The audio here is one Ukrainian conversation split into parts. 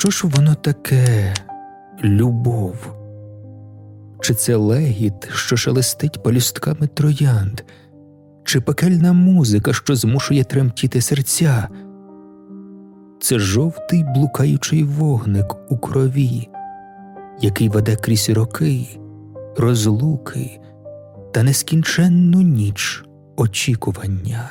Що ж воно таке любов? Чи це легіт, що шелестить палюстками троянд, чи пекельна музика, що змушує тремтіти серця? Це жовтий блукаючий вогник у крові, який веде крізь роки, розлуки та нескінченну ніч очікування.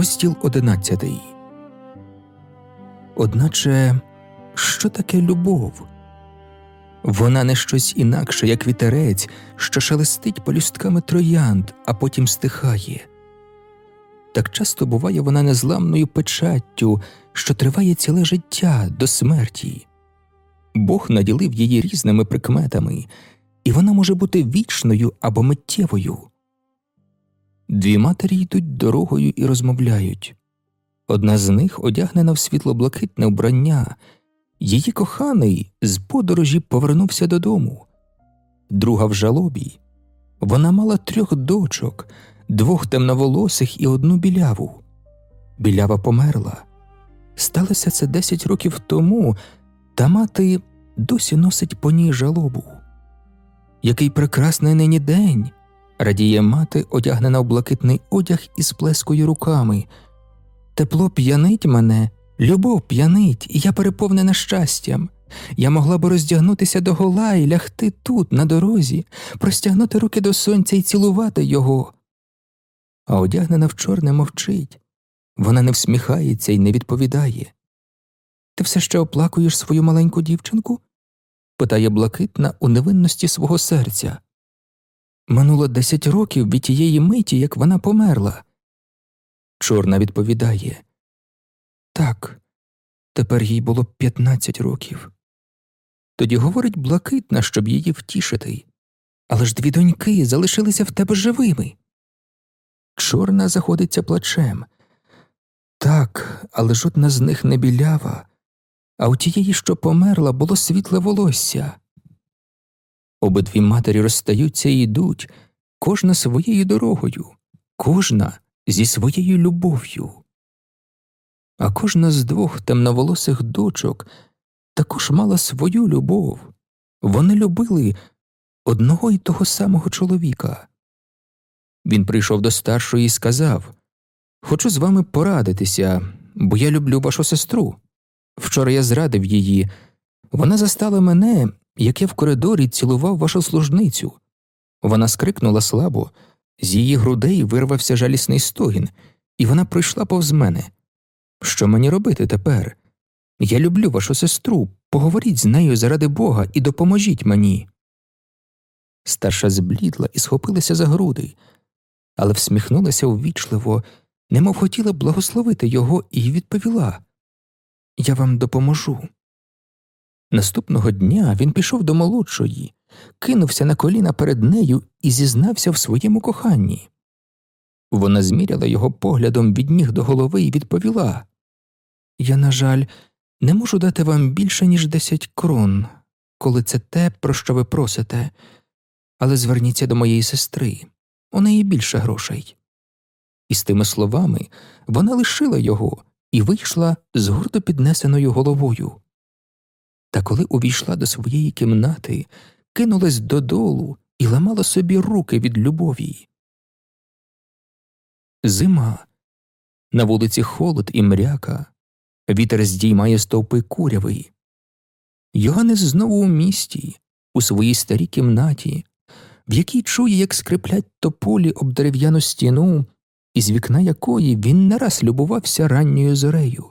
Розділ одинадцятий. Одначе, що таке любов? Вона не щось інакше, як вітерець, що шелестить полюстками троянд, а потім стихає. Так часто буває вона незламною печаттю, що триває ціле життя до смерті. Бог наділив її різними прикметами, і вона може бути вічною або миттєвою. Дві матері йдуть дорогою і розмовляють. Одна з них одягнена в світло-блакитне вбрання, її коханий з подорожі повернувся додому, друга в жалобі. Вона мала трьох дочок, двох темноволосих і одну біляву. Білява померла. Сталося це десять років тому, та мати досі носить по ній жалобу. Який прекрасний нині день радіє мати, одягнена в блакитний одяг із плескою руками. Тепло п'янить мене, любов п'янить, і я переповнена щастям. Я могла б роздягнутися до гола і лягти тут, на дорозі, простягнути руки до сонця і цілувати його. А одягнена в чорне мовчить. Вона не всміхається і не відповідає. Ти все ще оплакуєш свою маленьку дівчинку? питає блакитна у невинності свого серця. Минуло десять років від тієї миті, як вона померла. Чорна відповідає так, тепер їй було п'ятнадцять років. Тоді говорить блакитна, щоб її втішити. Але ж дві доньки залишилися в тебе живими. Чорна заходиться плачем. Так, але жодна з них не білява, а у тієї, що померла, було світле волосся. Обидві матері розстаються і йдуть, кожна своєю дорогою, кожна зі своєю любов'ю. А кожна з двох темноволосих дочок також мала свою любов. Вони любили одного і того самого чоловіка. Він прийшов до старшої і сказав Хочу з вами порадитися, бо я люблю вашу сестру. Вчора я зрадив її. Вона застала мене як я в коридорі цілував вашу служницю. Вона скрикнула слабо, з її грудей вирвався жалісний стогін, і вона прийшла повз мене. Що мені робити тепер? Я люблю вашу сестру, поговоріть з нею заради Бога і допоможіть мені. Старша зблідла і схопилася за груди, але всміхнулася увічливо, немов хотіла благословити його, і відповіла Я вам допоможу. Наступного дня він пішов до молодшої, кинувся на коліна перед нею і зізнався в своєму коханні. Вона зміряла його поглядом від ніг до голови і відповіла Я, на жаль, не можу дати вам більше, ніж десять крон, коли це те, про що ви просите, але зверніться до моєї сестри, у неї більше грошей. І з тими словами вона лишила його і вийшла з гордо піднесеною головою. Та коли увійшла до своєї кімнати, кинулась додолу і ламала собі руки від любові. Зима. На вулиці холод і мряка, вітер здіймає стовпи курявий. Йоганнес знову у місті, у своїй старій кімнаті, в якій чує, як скриплять тополі об дерев'яну стіну, із вікна якої він не раз любувався ранньою зорею.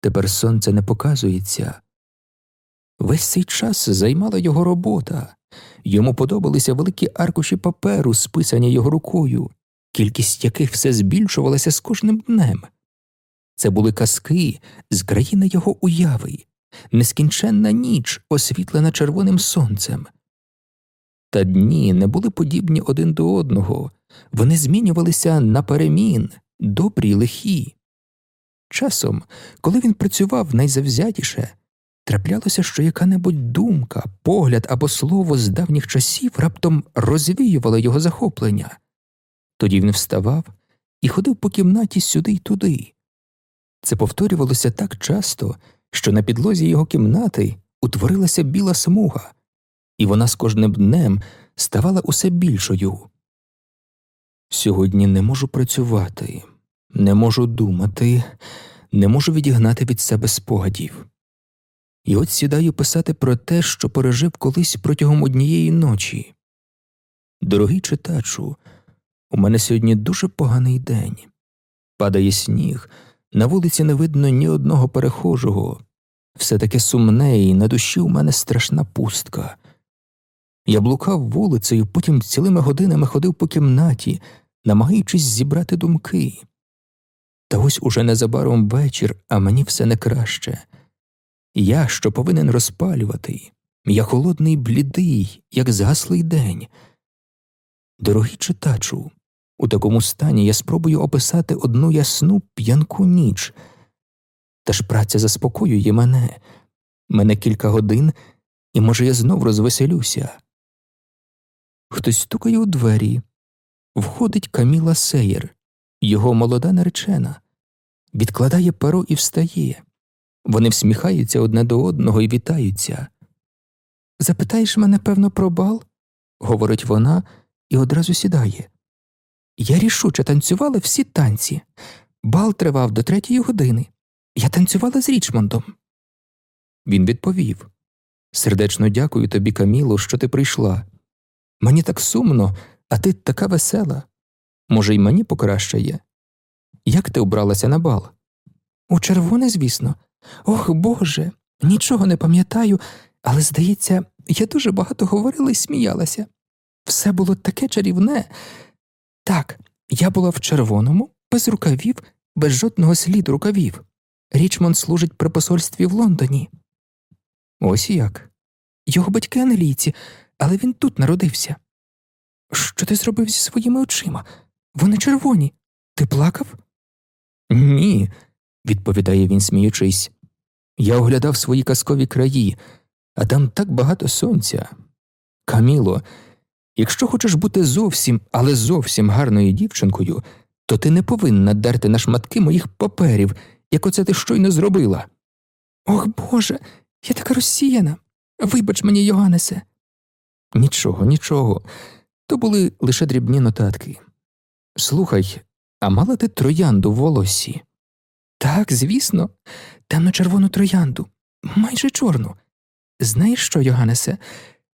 Тепер сонце не показується, Весь цей час займала його робота, йому подобалися великі аркуші паперу, списані його рукою, кількість яких все збільшувалася з кожним днем. Це були казки з країни його уяви, нескінченна ніч, освітлена червоним сонцем. Та дні не були подібні один до одного, вони змінювалися на перемін, добрі й лихі. Часом, коли він працював найзавзятіше, траплялося, що яка-небудь думка, погляд або слово з давніх часів раптом розвіювало його захоплення. Тоді він вставав і ходив по кімнаті сюди й туди. Це повторювалося так часто, що на підлозі його кімнати утворилася біла смуга, і вона з кожним днем ставала усе більшою. Сьогодні не можу працювати, не можу думати, не можу відігнати від себе спогадів. І от сідаю писати про те, що пережив колись протягом однієї ночі. Дорогий читачу, у мене сьогодні дуже поганий день. Падає сніг, на вулиці не видно ні одного перехожого, все таке сумне, і на душі у мене страшна пустка. Я блукав вулицею, потім цілими годинами ходив по кімнаті, намагаючись зібрати думки. Та ось уже незабаром вечір, а мені все не краще. Я, що повинен розпалювати, я холодний, блідий, як згаслий день. Дорогий читачу, у такому стані я спробую описати одну ясну п'янку ніч. Та ж праця заспокоює мене, мене кілька годин, і, може, я знов розвеселюся. Хтось стукає у двері. Входить Каміла Сеєр, його молода наречена, відкладає перо і встає. Вони всміхаються одне до одного і вітаються. Запитаєш мене, певно, про бал? говорить вона і одразу сідає. Я рішуче танцювала всі танці. Бал тривав до третьої години. Я танцювала з Річмондом. Він відповів Сердечно дякую тобі, Каміло, що ти прийшла. Мені так сумно, а ти така весела. Може, й мені покращає. Як ти обралася на бал? У червоне, звісно. Ох Боже, нічого не пам'ятаю, але, здається, я дуже багато говорила і сміялася. Все було таке чарівне. Так, я була в червоному, без рукавів, без жодного сліду рукавів. Річмонд служить при посольстві в Лондоні. Ось як. Його батьки англійці, але він тут народився. Що ти зробив зі своїми очима? Вони червоні. Ти плакав? Ні, відповідає він, сміючись. Я оглядав свої казкові краї, а там так багато сонця. Каміло, якщо хочеш бути зовсім, але зовсім гарною дівчинкою, то ти не повинна дерти на шматки моїх паперів, як оце ти щойно зробила. Ох Боже, я така розсіяна. Вибач мені, Йоганнесе. Нічого, нічого. То були лише дрібні нотатки. Слухай, а мала ти троянду в волоссі? Так, звісно, темно червону троянду, майже чорну. Знаєш що, Йоганнесе,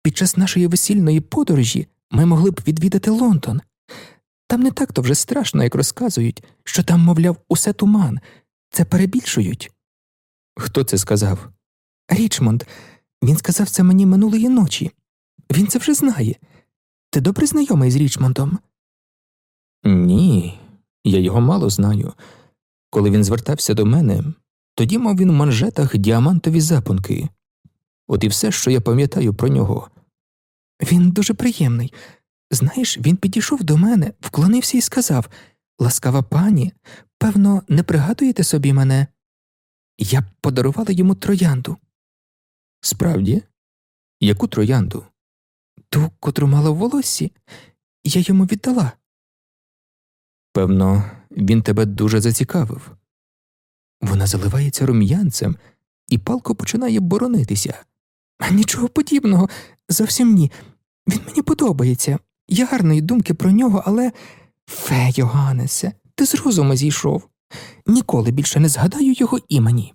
під час нашої весільної подорожі ми могли б відвідати Лондон. Там не так то вже страшно, як розказують, що там, мовляв, усе туман, це перебільшують. Хто це сказав? Річмонд. Він сказав це мені минулої ночі. Він це вже знає. Ти добре знайомий з Річмондом? Ні, я його мало знаю. Коли він звертався до мене, тоді мав він в манжетах діамантові запонки. От і все, що я пам'ятаю про нього. Він дуже приємний. Знаєш, він підійшов до мене, вклонився і сказав Ласкава пані, певно, не пригадуєте собі мене? Я подарувала йому троянду. Справді, яку троянду? Ту, котру мала в волоссі, я йому віддала. Певно, він тебе дуже зацікавив. Вона заливається рум'янцем і палко починає боронитися. Нічого подібного, зовсім ні. Він мені подобається. Я гарної думки про нього, але. Фе, Йоганнесе, ти з розуму зійшов. Ніколи більше не згадаю його імені.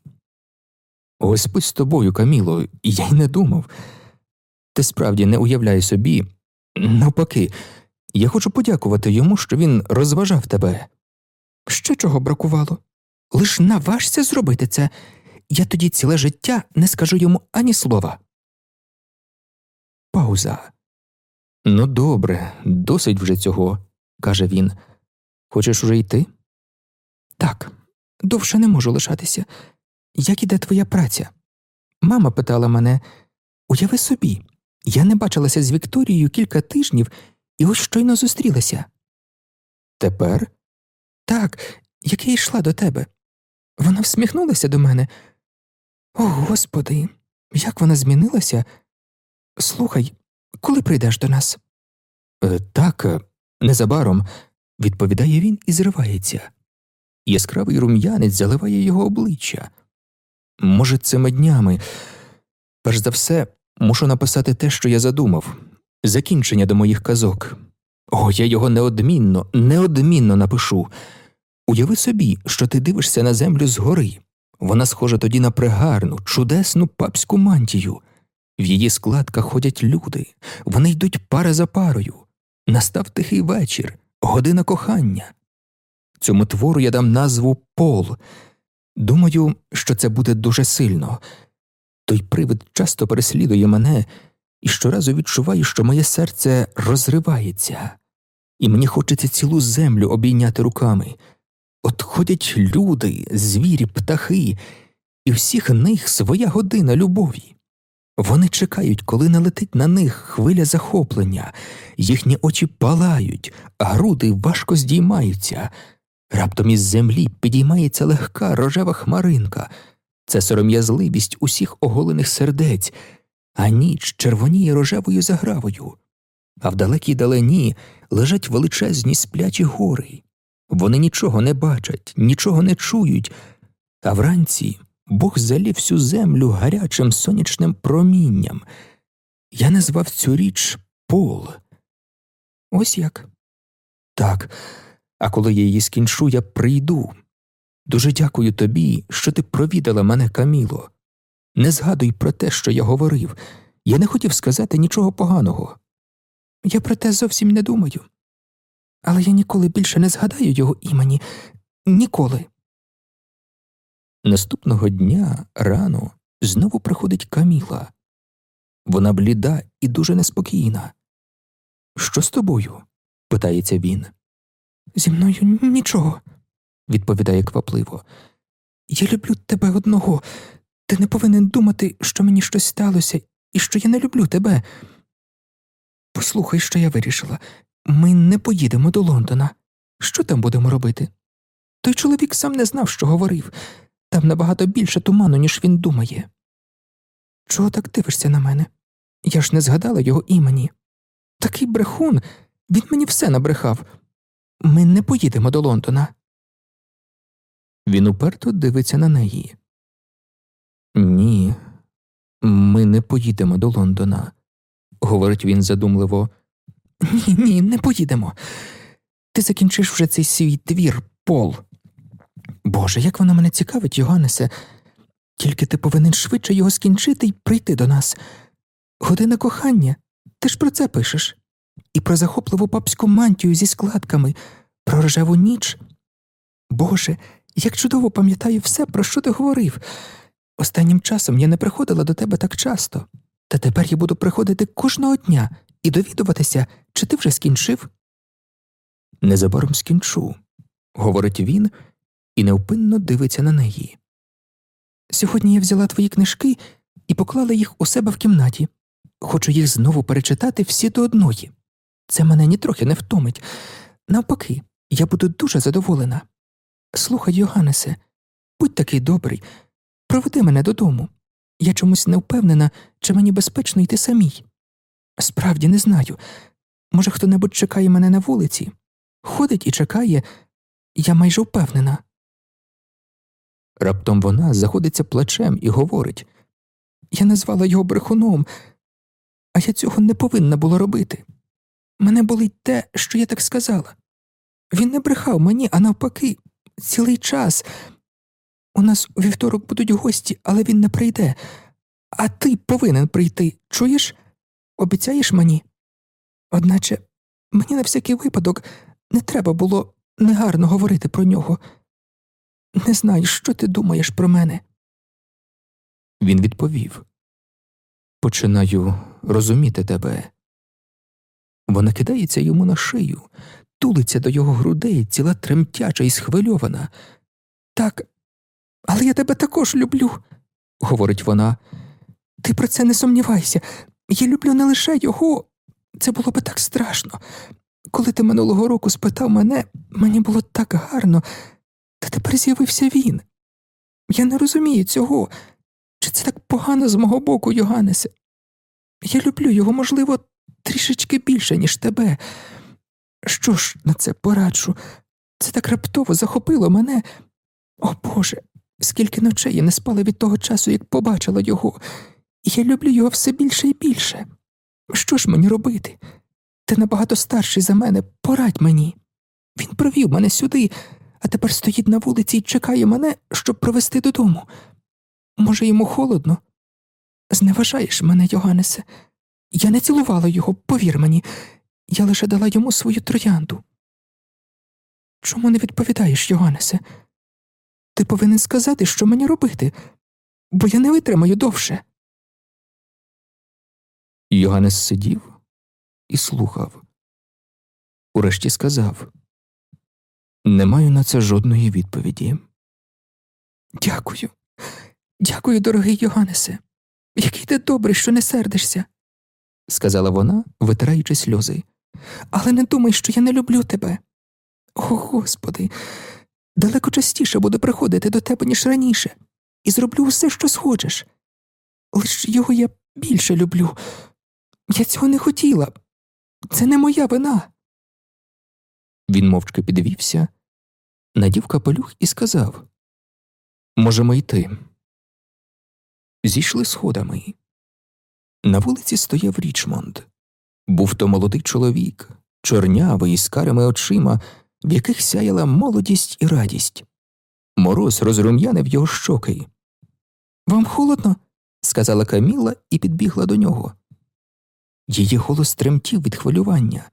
Господь з тобою, Каміло, я й не думав. Ти справді не уявляй собі. Навпаки, я хочу подякувати йому, що він розважав тебе. Ще чого бракувало? Лиш наважся зробити це. Я тоді ціле життя не скажу йому ані слова. Пауза. Ну, добре, досить вже цього, каже він. Хочеш уже йти? Так, довше не можу лишатися. Як іде твоя праця? Мама питала мене уяви собі, я не бачилася з Вікторією кілька тижнів і ось щойно зустрілася. Тепер? Так, як я йшла до тебе. Вона всміхнулася до мене. О, господи, як вона змінилася? Слухай, коли прийдеш до нас? «Е, Так, е, незабаром, відповідає він і зривається. Яскравий рум'янець заливає його обличчя. Може, цими днями. Перш за все, мушу написати те, що я задумав закінчення до моїх казок. О, я його неодмінно, неодмінно напишу. Уяви собі, що ти дивишся на землю згори. Вона схожа тоді на пригарну, чудесну папську мантію. В її складках ходять люди, вони йдуть пара за парою. Настав тихий вечір, година кохання. Цьому твору я дам назву Пол. Думаю, що це буде дуже сильно. Той привид часто переслідує мене, і щоразу відчуваю, що моє серце розривається, і мені хочеться цілу землю обійняти руками. От ходять люди, звірі, птахи, і всіх них своя година любові. Вони чекають, коли налетить на них хвиля захоплення, їхні очі палають, груди важко здіймаються. Раптом із землі підіймається легка рожева хмаринка, це сором'язливість усіх оголених сердець, а ніч червоніє рожевою загравою, а в далекій далині лежать величезні сплячі гори. Вони нічого не бачать, нічого не чують, а вранці Бог залів всю землю гарячим сонячним промінням. Я назвав цю річ Пол. Ось як. Так, а коли я її скінчу, я прийду. Дуже дякую тобі, що ти провідала мене, Каміло. Не згадуй про те, що я говорив. Я не хотів сказати нічого поганого. Я про те зовсім не думаю. Але я ніколи більше не згадаю його імені. Ніколи. Наступного дня рано знову приходить Каміла. Вона бліда і дуже неспокійна. Що з тобою? питається він. Зі мною нічого, відповідає квапливо. Я люблю тебе одного. Ти не повинен думати, що мені щось сталося і що я не люблю тебе. Послухай, що я вирішила. Ми не поїдемо до Лондона. Що там будемо робити? Той чоловік сам не знав, що говорив. Там набагато більше туману, ніж він думає. Чого так дивишся на мене? Я ж не згадала його імені. Такий брехун, він мені все набрехав. Ми не поїдемо до Лондона. Він уперто дивиться на неї. Ні, ми не поїдемо до Лондона, говорить він задумливо. Ні, ні, не поїдемо. Ти закінчиш вже цей свій твір, Пол. Боже, як вона мене цікавить, Йоганнесе. Тільки ти повинен швидше його скінчити і прийти до нас. Година кохання, ти ж про це пишеш, і про захопливу папську мантію зі складками, про рожеву ніч. Боже, як чудово пам'ятаю все, про що ти говорив. Останнім часом я не приходила до тебе так часто, та тепер я буду приходити кожного дня і довідуватися, чи ти вже скінчив. Незабаром скінчу, говорить він і невпинно дивиться на неї. Сьогодні я взяла твої книжки і поклала їх у себе в кімнаті. Хочу їх знову перечитати всі до одної. Це мене нітрохи не втомить. Навпаки, я буду дуже задоволена. Слухай, Йоганнесе, будь такий добрий, проведи мене додому. Я чомусь не впевнена, чи мені безпечно йти самій. Справді не знаю. Може, хто небудь чекає мене на вулиці, ходить і чекає, я майже впевнена. Раптом вона заходиться плачем і говорить Я назвала його брехуном, а я цього не повинна була робити. Мене болить те, що я так сказала. Він не брехав мені, а навпаки, цілий час. У нас у вівторок будуть гості, але він не прийде. А ти повинен прийти, чуєш? Обіцяєш мені? Одначе мені на всякий випадок не треба було негарно говорити про нього. Не знаю, що ти думаєш про мене. Він відповів Починаю розуміти тебе. Вона кидається йому на шию, тулиться до його грудей, ціла тремтяча і схвильована. Так, але я тебе також люблю, говорить вона. Ти про це не сумнівайся. Я люблю не лише його. Це було би так страшно. Коли ти минулого року спитав мене, мені було так гарно, та тепер з'явився він. Я не розумію цього. Чи це так погано з мого боку, Йоганнесе? Я люблю його, можливо, трішечки більше, ніж тебе. Що ж на це пораджу? Це так раптово захопило мене. О Боже, скільки ночей я не спала від того часу, як побачила його, я люблю його все більше і більше. Що ж мені робити? Ти набагато старший за мене, порадь мені. Він провів мене сюди, а тепер стоїть на вулиці і чекає мене, щоб провести додому. Може, йому холодно? Зневажаєш мене, Йоганнесе. Я не цілувала його, повір мені, я лише дала йому свою троянду. Чому не відповідаєш, Йоганнесе? Ти повинен сказати, що мені робити, бо я не витримаю довше. Йоганнес сидів і слухав. Урешті сказав Не маю на це жодної відповіді. Дякую, дякую, дорогий Йоганнесе. Який ти добрий, що не сердишся, сказала вона, витираючи сльози. Але не думай, що я не люблю тебе. О, Господи, далеко частіше буду приходити до тебе, ніж раніше, і зроблю все, що схочеш. Лиш його я більше люблю. Я цього не хотіла. Це не моя вина. Він мовчки підвівся, надів капелюх і сказав Можемо йти. Зійшли сходами. На вулиці стояв Річмонд. Був то молодий чоловік, чорнявий з карими очима, в яких сяяла молодість і радість. Мороз розрум'янив його щоки. Вам холодно? сказала Каміла і підбігла до нього. Її голос тремтів від хвилювання.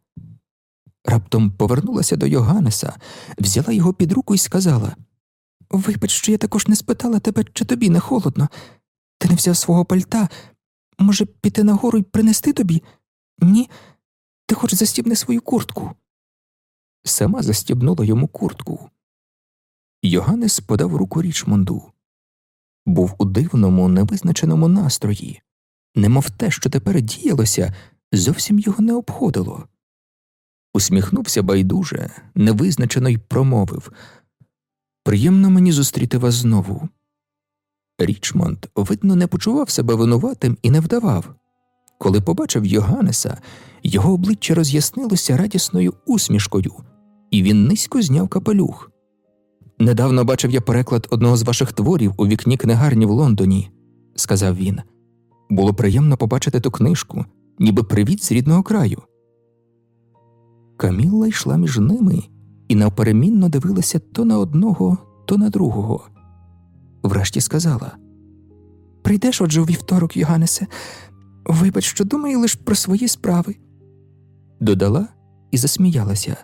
Раптом повернулася до Йоганнеса, взяла його під руку і сказала Вибач, що я також не спитала тебе, чи тобі не холодно. Ти не взяв свого пальта. Може, піти нагору і принести тобі? Ні, ти хоч застібни свою куртку. Сама застібнула йому куртку. Йоганнес подав руку Річмонду. Був у дивному, невизначеному настрої, немов те, що тепер діялося, зовсім його не обходило. Усміхнувся байдуже, невизначено й промовив Приємно мені зустріти вас знову. Річмонд, видно, не почував себе винуватим і не вдавав. Коли побачив Йоганнеса, його обличчя роз'яснилося радісною усмішкою, і він низько зняв капелюх. Недавно бачив я переклад одного з ваших творів у вікні книгарні в Лондоні, сказав він. Було приємно побачити ту книжку, ніби привіт з рідного краю. Камілла йшла між ними і навперемінно дивилася то на одного, то на другого. Врешті сказала Прийдеш, отже, у вівторок, Йоганнесе, вибач, що думаю лише про свої справи. Додала і засміялася.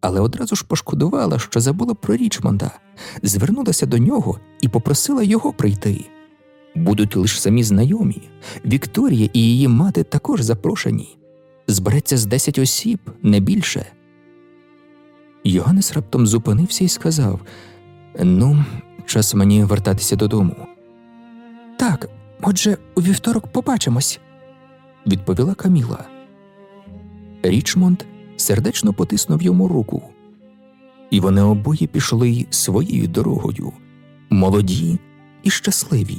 Але одразу ж пошкодувала, що забула про Річмонда, звернулася до нього і попросила його прийти. Будуть лише самі знайомі. Вікторія і її мати також запрошені. Збереться з десять осіб, не більше. Йоганнес раптом зупинився і сказав Ну, час мені вертатися додому. Так, отже, у вівторок побачимось, відповіла Каміла. Річмонд сердечно потиснув йому руку, і вони обоє пішли своєю дорогою, молоді і щасливі.